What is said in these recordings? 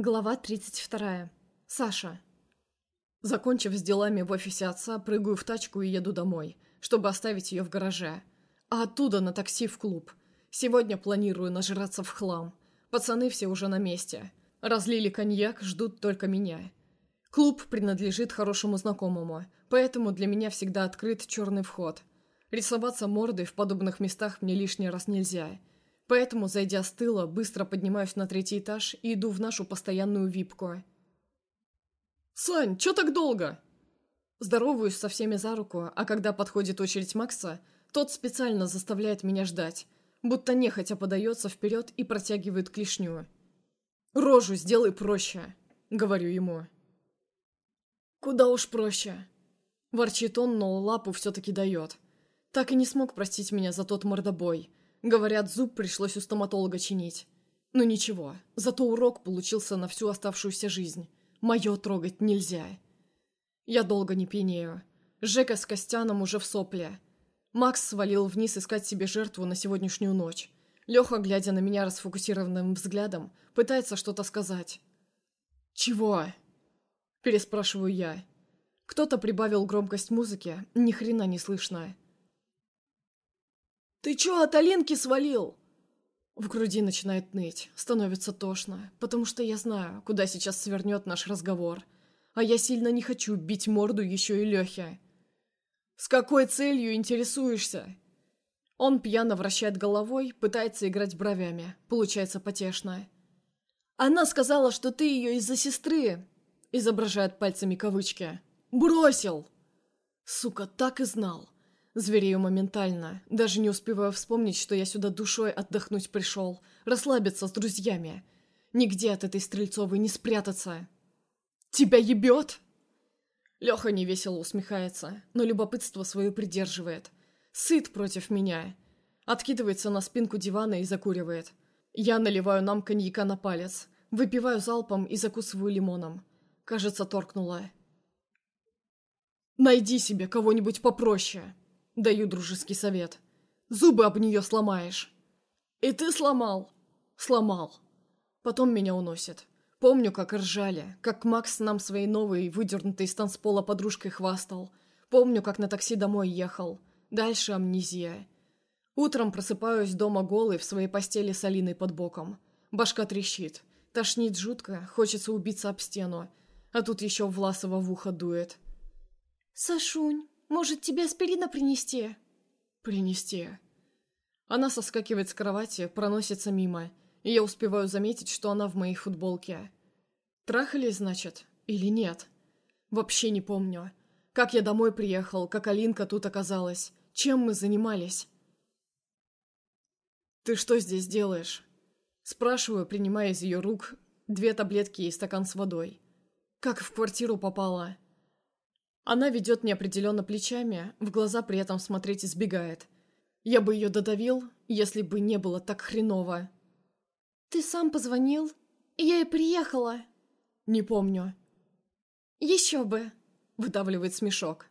Глава 32. Саша. Закончив с делами в офисе отца, прыгаю в тачку и еду домой, чтобы оставить ее в гараже. А оттуда на такси в клуб. Сегодня планирую нажраться в хлам. Пацаны все уже на месте. Разлили коньяк, ждут только меня. Клуб принадлежит хорошему знакомому, поэтому для меня всегда открыт черный вход. Рисоваться мордой в подобных местах мне лишний раз нельзя – Поэтому, зайдя с тыла, быстро поднимаюсь на третий этаж и иду в нашу постоянную випку. «Сань, чё так долго?» Здороваюсь со всеми за руку, а когда подходит очередь Макса, тот специально заставляет меня ждать, будто нехотя подается вперед и протягивает клешню. «Рожу сделай проще», — говорю ему. «Куда уж проще», — ворчит он, но лапу все-таки дает. Так и не смог простить меня за тот мордобой — Говорят, зуб пришлось у стоматолога чинить. Ну ничего, зато урок получился на всю оставшуюся жизнь. Мое трогать нельзя. Я долго не пьянею. Жека с Костяном уже в сопле. Макс свалил вниз искать себе жертву на сегодняшнюю ночь. Леха, глядя на меня расфокусированным взглядом, пытается что-то сказать. «Чего?» – переспрашиваю я. Кто-то прибавил громкость музыки, ни хрена не слышно. «Ты чё от Алинки свалил?» В груди начинает ныть, становится тошно, потому что я знаю, куда сейчас свернет наш разговор. А я сильно не хочу бить морду еще и Лехе. «С какой целью интересуешься?» Он пьяно вращает головой, пытается играть бровями. Получается потешно. «Она сказала, что ты ее из-за сестры!» Изображает пальцами кавычки. «Бросил!» Сука, так и знал. Зверею моментально, даже не успеваю вспомнить, что я сюда душой отдохнуть пришел, расслабиться с друзьями. Нигде от этой Стрельцовой не спрятаться. «Тебя ебет?» Леха невесело усмехается, но любопытство свое придерживает. Сыт против меня. Откидывается на спинку дивана и закуривает. Я наливаю нам коньяка на палец, выпиваю залпом и закусываю лимоном. Кажется, торкнула. «Найди себе кого-нибудь попроще!» Даю дружеский совет. Зубы об нее сломаешь. И ты сломал. Сломал. Потом меня уносит. Помню, как ржали, как Макс нам своей новой, выдернутой из танцпола подружкой хвастал. Помню, как на такси домой ехал. Дальше амнезия. Утром просыпаюсь дома голый в своей постели с Алиной под боком. Башка трещит. Тошнит жутко, хочется убиться об стену. А тут еще Власова в ухо дует. «Сашунь, может, тебе аспирина принести?» «Принести». Она соскакивает с кровати, проносится мимо, и я успеваю заметить, что она в моей футболке. Трахали, значит? Или нет? Вообще не помню. Как я домой приехал, как Алинка тут оказалась, чем мы занимались. «Ты что здесь делаешь?» Спрашиваю, принимая из ее рук две таблетки и стакан с водой. «Как в квартиру попала?» Она ведет неопределенно плечами, в глаза при этом смотреть избегает. Я бы ее додавил, если бы не было так хреново. «Ты сам позвонил, я и приехала». «Не помню». «Еще бы», — выдавливает смешок.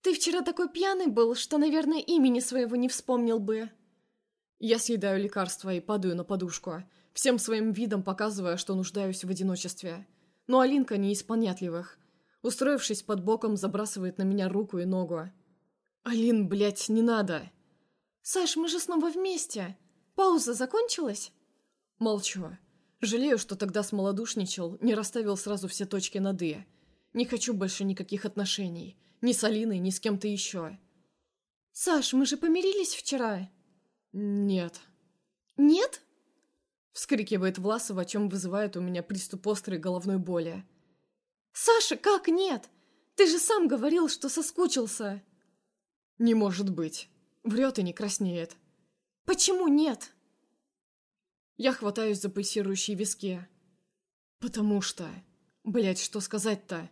«Ты вчера такой пьяный был, что, наверное, имени своего не вспомнил бы». Я съедаю лекарство и падаю на подушку, всем своим видом показывая, что нуждаюсь в одиночестве. Но Алинка не из понятливых. Устроившись под боком, забрасывает на меня руку и ногу. «Алин, блядь, не надо!» «Саш, мы же снова вместе! Пауза закончилась?» Молчу. Жалею, что тогда смолодушничал, не расставил сразу все точки над «и». Не хочу больше никаких отношений. Ни с Алиной, ни с кем-то еще. «Саш, мы же помирились вчера?» «Нет». «Нет?» Вскрикивает Власова, чем вызывает у меня приступ острой головной боли. «Саша, как нет? Ты же сам говорил, что соскучился!» «Не может быть!» Врет и не краснеет. «Почему нет?» Я хватаюсь за пульсирующие виски. «Потому что...» Блять, что сказать-то?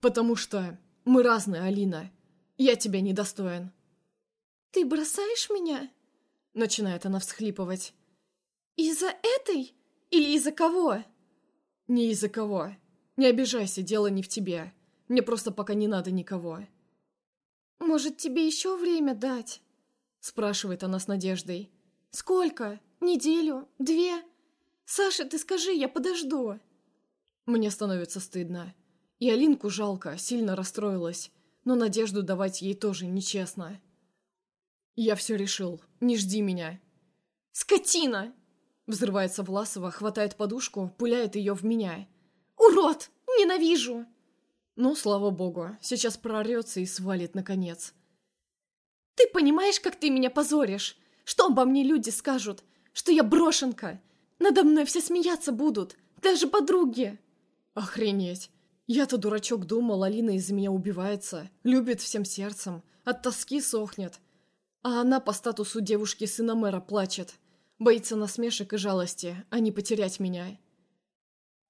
«Потому что... Мы разные, Алина. Я тебя недостоин». «Ты бросаешь меня?» Начинает она всхлипывать. «Из-за этой? Или из-за кого?» «Не из-за кого. Не обижайся, дело не в тебе. Мне просто пока не надо никого». «Может, тебе еще время дать?» Спрашивает она с надеждой. «Сколько? Неделю? Две? Саша, ты скажи, я подожду». Мне становится стыдно. И Алинку жалко, сильно расстроилась, но надежду давать ей тоже нечестно. «Я все решил. Не жди меня». «Скотина!» Взрывается Власова, хватает подушку, пуляет ее в меня. «Урод! Ненавижу!» Ну, слава богу, сейчас прорется и свалит наконец. «Ты понимаешь, как ты меня позоришь? Что обо мне люди скажут? Что я брошенка? Надо мной все смеяться будут, даже подруги!» «Охренеть! Я-то, дурачок, думал, Алина из-за меня убивается, любит всем сердцем, от тоски сохнет. А она по статусу девушки сына мэра плачет. Боится насмешек и жалости, а не потерять меня».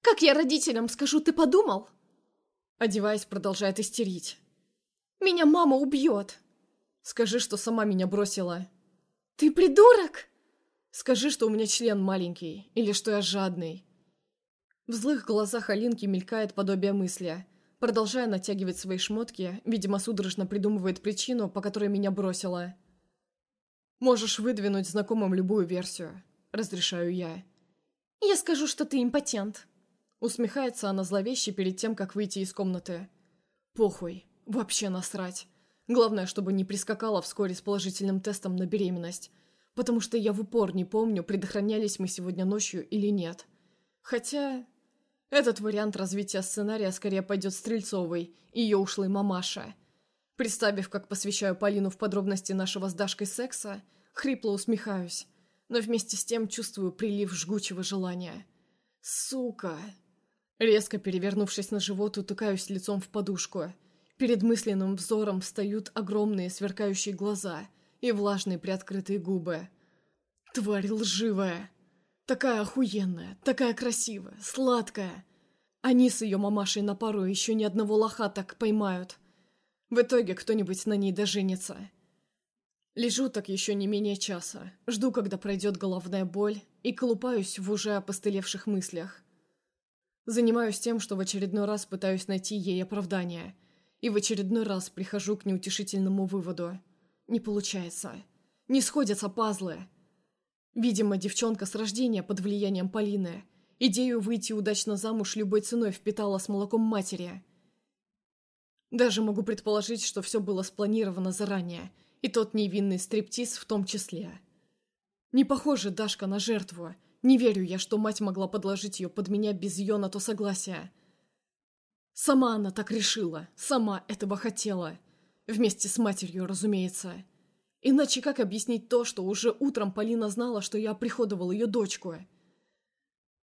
«Как я родителям скажу, ты подумал?» Одеваясь, продолжает истерить. «Меня мама убьет!» «Скажи, что сама меня бросила!» «Ты придурок!» «Скажи, что у меня член маленький, или что я жадный!» В злых глазах Алинки мелькает подобие мысли. Продолжая натягивать свои шмотки, видимо, судорожно придумывает причину, по которой меня бросила. «Можешь выдвинуть знакомым любую версию», — разрешаю я. «Я скажу, что ты импотент», Усмехается она зловеще перед тем, как выйти из комнаты. Похуй. Вообще насрать. Главное, чтобы не прискакала вскоре с положительным тестом на беременность. Потому что я в упор не помню, предохранялись мы сегодня ночью или нет. Хотя... Этот вариант развития сценария скорее пойдет Стрельцовой и ее ушлой мамаша. Представив, как посвящаю Полину в подробности нашего с Дашкой секса, хрипло усмехаюсь, но вместе с тем чувствую прилив жгучего желания. Сука! Резко перевернувшись на живот, утыкаюсь лицом в подушку. Перед мысленным взором встают огромные сверкающие глаза и влажные приоткрытые губы. Тварь лживая. Такая охуенная, такая красивая, сладкая. Они с ее мамашей на пару еще ни одного лоха так поймают. В итоге кто-нибудь на ней доженится. Лежу так еще не менее часа, жду, когда пройдет головная боль, и колупаюсь в уже опостылевших мыслях. Занимаюсь тем, что в очередной раз пытаюсь найти ей оправдание. И в очередной раз прихожу к неутешительному выводу. Не получается. Не сходятся пазлы. Видимо, девчонка с рождения под влиянием Полины. Идею выйти удачно замуж любой ценой впитала с молоком матери. Даже могу предположить, что все было спланировано заранее, и тот невинный стриптиз в том числе. Не похоже Дашка на жертву, не верю я, что мать могла подложить ее под меня без ее на то согласия. Сама она так решила, сама этого хотела. Вместе с матерью, разумеется. Иначе как объяснить то, что уже утром Полина знала, что я приходовал ее дочку?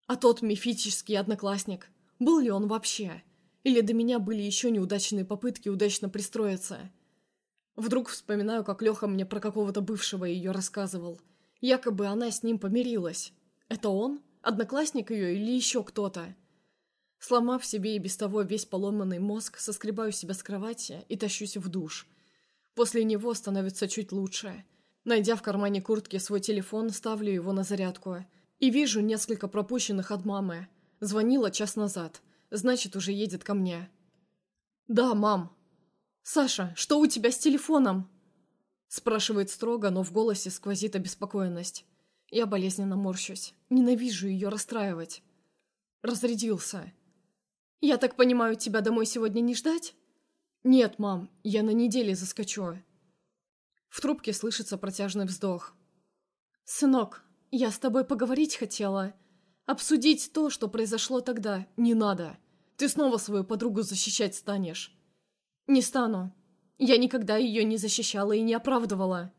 А тот мифический одноклассник, был ли он вообще? Или до меня были еще неудачные попытки удачно пристроиться? Вдруг вспоминаю, как Леха мне про какого-то бывшего ее рассказывал. Якобы она с ним помирилась. Это он? Одноклассник ее или еще кто-то? Сломав себе и без того весь поломанный мозг, соскребаю себя с кровати и тащусь в душ. После него становится чуть лучше. Найдя в кармане куртки свой телефон, ставлю его на зарядку. И вижу несколько пропущенных от мамы. Звонила час назад. Значит, уже едет ко мне. «Да, мам». «Саша, что у тебя с телефоном?» Спрашивает строго, но в голосе сквозит обеспокоенность. Я болезненно морщусь. Ненавижу ее расстраивать. Разрядился. «Я так понимаю, тебя домой сегодня не ждать?» «Нет, мам, я на неделе заскочу». В трубке слышится протяжный вздох. «Сынок, я с тобой поговорить хотела. Обсудить то, что произошло тогда, не надо. Ты снова свою подругу защищать станешь». «Не стану. Я никогда ее не защищала и не оправдывала».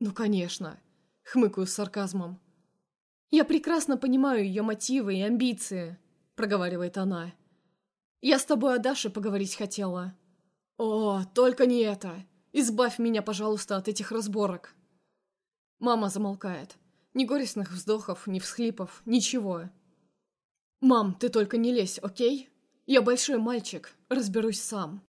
«Ну, конечно хмыкаю с сарказмом. «Я прекрасно понимаю ее мотивы и амбиции», — проговаривает она. «Я с тобой о Даше поговорить хотела». «О, только не это! Избавь меня, пожалуйста, от этих разборок!» Мама замолкает. Ни горестных вздохов, ни всхлипов, ничего. «Мам, ты только не лезь, окей? Я большой мальчик, разберусь сам».